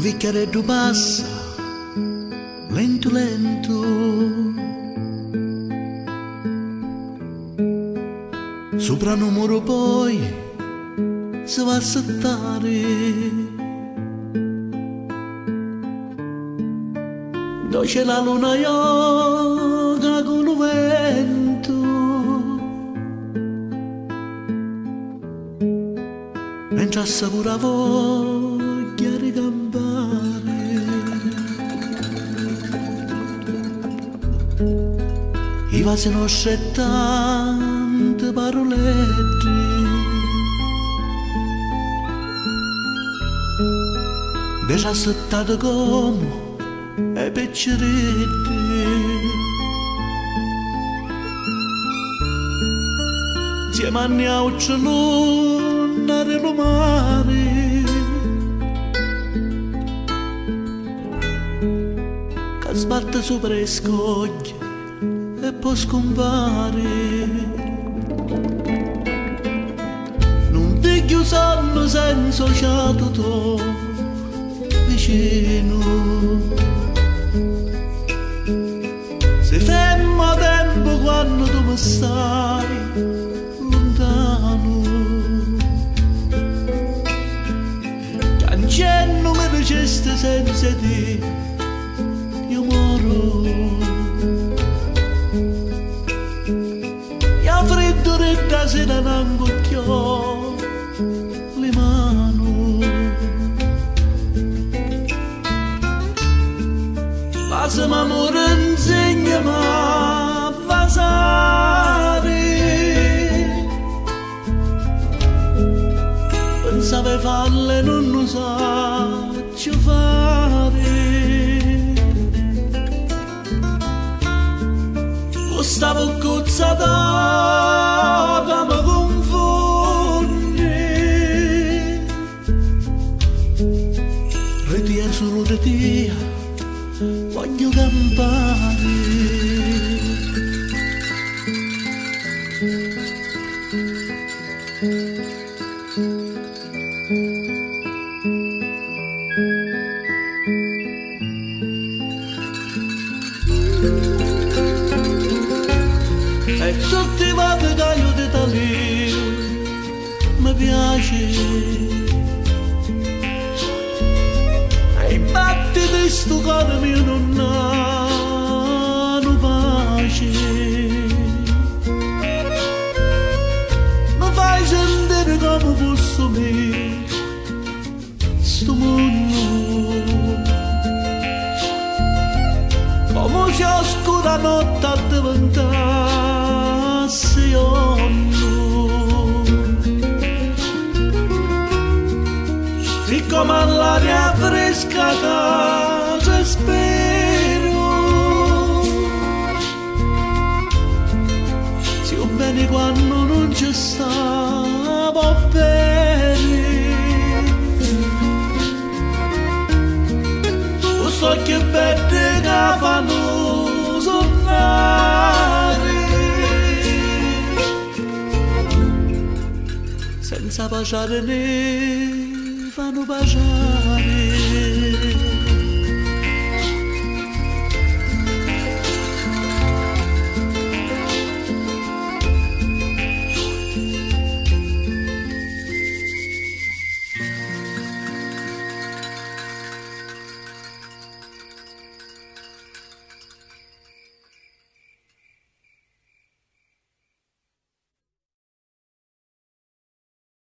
vecchiaretto passa, lento lento. Sopra un muro poi si va a settare. Dove c'è la luna yoga con il vento. Mentre assapora voglia E tante parolette. Invece assettate come e pecceretti. Insieme a neauccio luna del mare. Sbatte sopra le scoglie e poi scompare. Non ti chiusanno senza ciato tuo vicino. Se fermo tempo quando tu mi stai lontano. Cancello mi diceste senza te, se non angocchiò le mani. Passa m'amore insegnami a basare Pensavo a farle non lo so fare O stavo É già ti va a pagare di talì. استغار میون نانو باشه vai gender como você do mundo. Como se a oscura nota levantasse ombro e como a lábia frescada Si un bene quando non ci stavo bene Lo so che belle che fanno sonnare Senza baciare ne fanno baciare